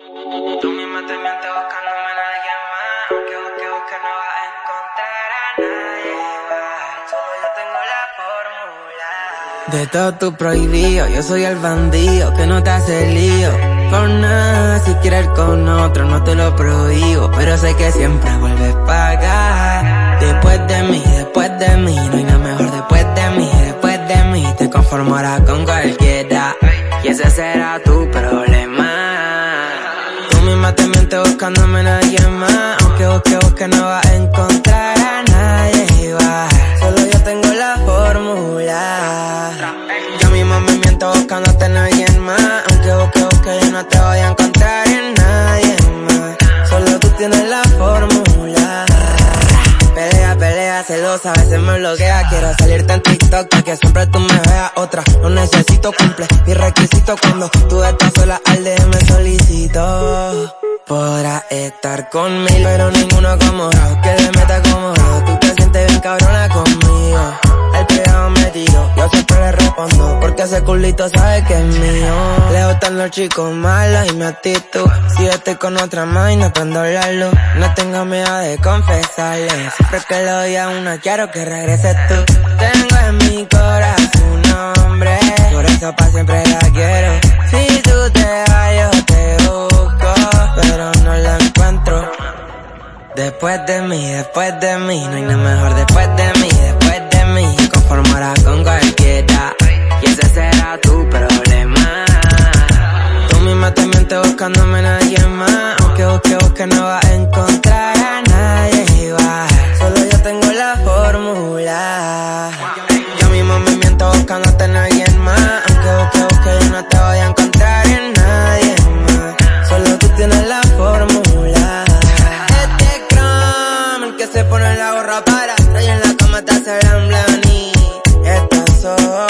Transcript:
Tú misma te mientes buscándome a nadie más. Aunque busque, busque, no vas a encontrar a nadie. Solo yo tengo la fórmula. De todo tu prohibido, yo soy el bandido que no te hace lío. Por nada, si quieres con otro, no te lo prohíbo. Pero sé que siempre vuelves a pagar. Después de mí, después de mí, no hay nada mejor después de mí, después de mí. Te conformarás con cualquiera. Y ese será tu problema. Tú misma te mientes buscándome nadie más. Aunque busque, busque, no vas a encontrar a nadie igual. Solo yo tengo la fórmula. Yo mismo me miento buscándote a nadie más. Aunque busque, busque, yo no te voy a encontrar en nadie más. Solo tú tienes la fórmula. Pelea, pelea, celosa, a veces me bloquea Quiero salirte en TikTok para que siempre tú me veas otra No necesito cumple mi requisito Cuando tú estás sola al DM solicito Podrás estar conmigo, pero ninguno acomodado Que le meta acomodado, tú te sientes bien cabrona conmigo. El pegado me tiro, yo siempre le respondo. Porque ese culito sabe que es mío. Le gustan los chicos malos y mi actitud. Si yo estoy con otra más y no prendo la luz. No tengo miedo de confesarle. Siempre que lo oiga una quiero que regreses tú Después de mí, después de mí No hay nada mejor. Después de mí, después de mí Conformarás con cualquiera. Y ese será tu problema. Tú misma te mientes buscándome a nadie más. Aunque busque, busque, no vas uno en la gorra para, estoy en la cama, te hace blan blan y estas son.